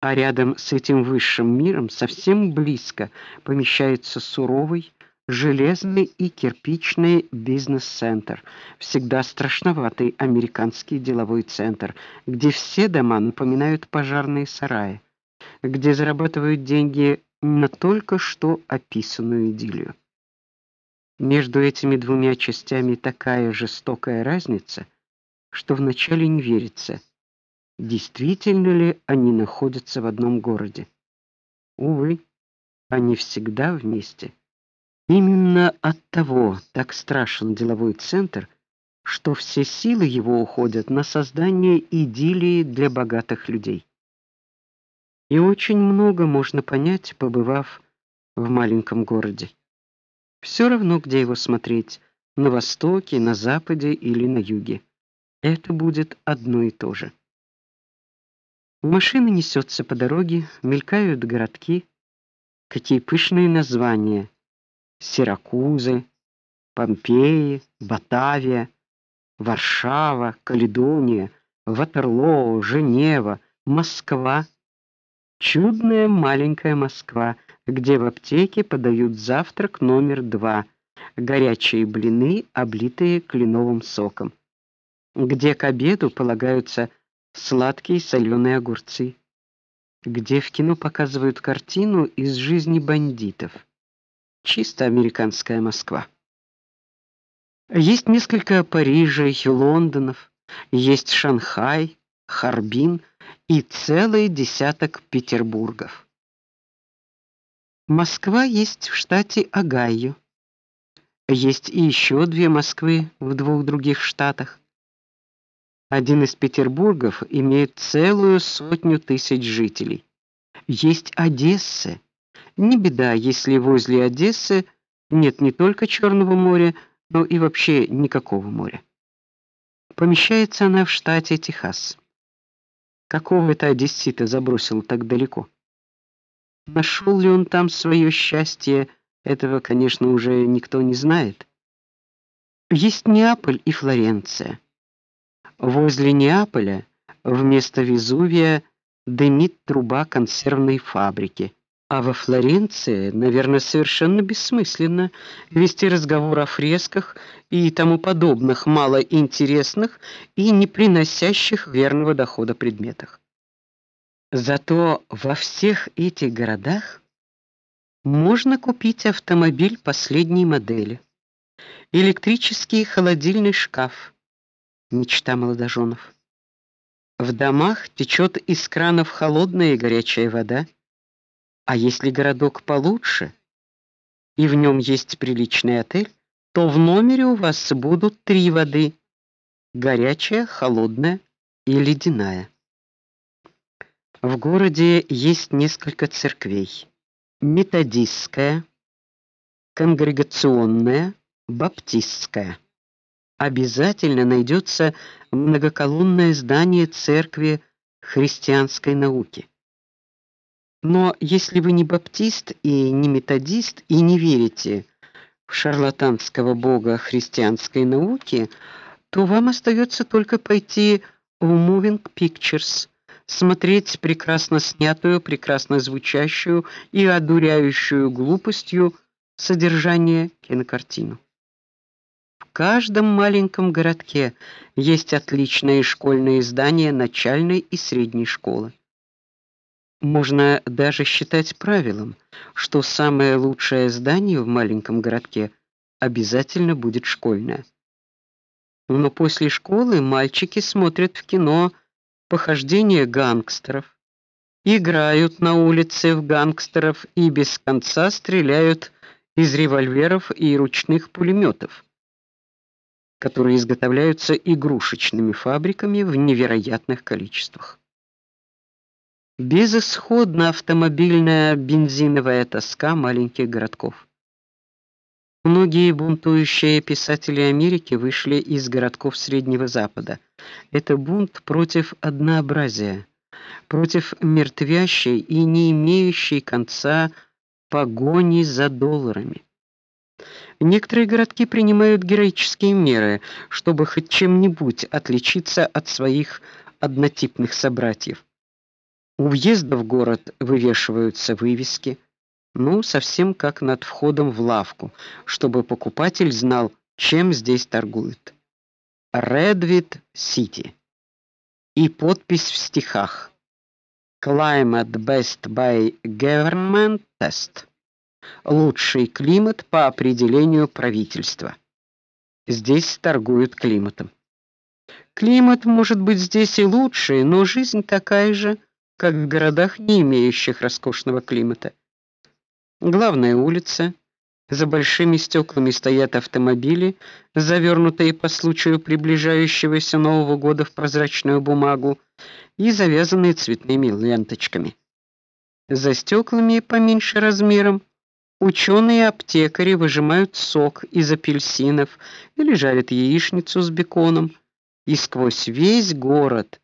А рядом с этим высшим миром, совсем близко, помещается суровый железный и кирпичный бизнес-центр, всегда страшноватый американский деловой центр, где все дома напоминают пожарные сараи, где зарабатывают деньги на только что описанную идиллию. Между этими двумя частями такая жестокая разница, что вначале не верится, действительно ли они находятся в одном городе. Увы, они всегда вместе. Именно оттого так страшен деловой центр, что все силы его уходят на создание идиллии для богатых людей. И очень много можно понять, побывав в маленьком городе. Все равно, где его смотреть: на востоке, на западе или на юге. Это будет одно и то же. Машина несется по дороге, мелькают городки, какие пышные названия: Сиракузы, Помпеи, Батавия, Варшава, Каледония, Ватерлоо, Женева, Москва. Чудная маленькая Москва, где в аптеке подают завтрак номер два: горячие блины, облитые кленовым соком. Где к обеду полагаются сладкие соленые огурцы. Где в кино показывают картину из жизни бандитов. Чисто американская Москва. Есть несколько Парижей, Лондонов, есть Шанхай, Харбин и целый десяток Петербургов. Москва есть в штате Огайо. Есть и еще две Москвы в двух других штатах. Один из Петербургов имеет целую сотню тысяч жителей. Есть Одесса, не беда, если возле Одессы нет не только Черного моря, но и вообще никакого моря. Помещается она в штате Техас. Какого это одессита забросил так далеко? Нашел ли он там свое счастье, этого, конечно, уже никто не знает. Есть Неаполь и Флоренция. Возле Неаполя вместо Везувия дымит труба консервной фабрики. А во Флоренции, наверное, совершенно бессмысленно вести разговор о фресках и тому подобных малоинтересных и не приносящих верного дохода предметах. Зато во всех этих городах можно купить автомобиль последней модели, электрический холодильный шкаф, мечта молодоженов. В домах течет из кранов холодная и горячая вода а если городок получше и в нем есть приличный отель, то в номере у вас будут три воды: горячая, холодная и ледяная. В городе есть несколько церквей: методистская, конгрегационная, баптистская. Обязательно найдется многоколонное здание церкви христианской науки. Но если вы не баптист и не методист и не верите в шарлатанского бога христианской науки, то вам остается только пойти в Moving Pictures, смотреть прекрасно снятую, прекрасно звучащую и одуряющую глупостью содержание кинокартину. Каждом маленьком городке есть отличные школьные здания начальной и средней школы. Можно даже считать правилом, что самое лучшее здание в маленьком городке обязательно будет школьное. Но после школы мальчики смотрят в кино похождения гангстеров, играют на улице в гангстеров и без конца стреляют из револьверов и ручных пулеметов, которые изготовляются игрушечными фабриками в невероятных количествах. Безысходна автомобильная бензиновая тоска маленьких городков. Многие бунтующие писатели Америки вышли из городков Среднего Запада. Это бунт против однообразия, против мертвящей и не имеющей конца погони за долларами. Некоторые городки принимают героические меры, чтобы хоть чем-нибудь отличиться от своих однотипных собратьев. У въезда в город вывешиваются вывески, ну, совсем как над входом в лавку, чтобы покупатель знал, чем здесь торгуют. Redwood City. И подпись в стихах. Climate best by government test. Лучший климат по определению правительства. Здесь торгуют климатом. Климат может быть здесь и лучше, но жизнь такая же, как в городах, не имеющих роскошного климата. Главная улица, за большими стеклами стоят автомобили, завернутые по случаю приближающегося Нового года в прозрачную бумагу и завязанные цветными ленточками. За стеклами поменьше размером ученые-аптекари выжимают сок из апельсинов или жарят яичницу с беконом, и сквозь весь город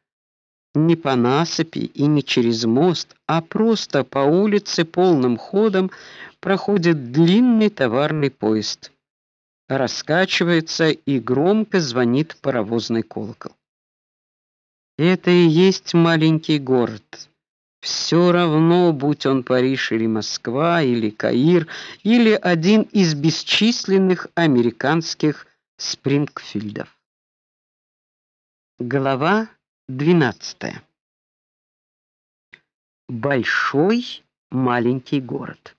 не по насыпи и не через мост, а просто по улице полным ходом проходит длинный товарный поезд. Раскачивается и громко звонит паровозный колокол. Это и есть маленький город. Все равно, будь он Париж или Москва или Каир или один из бесчисленных американских Спрингфилдов. Глава 12. Большой маленький город.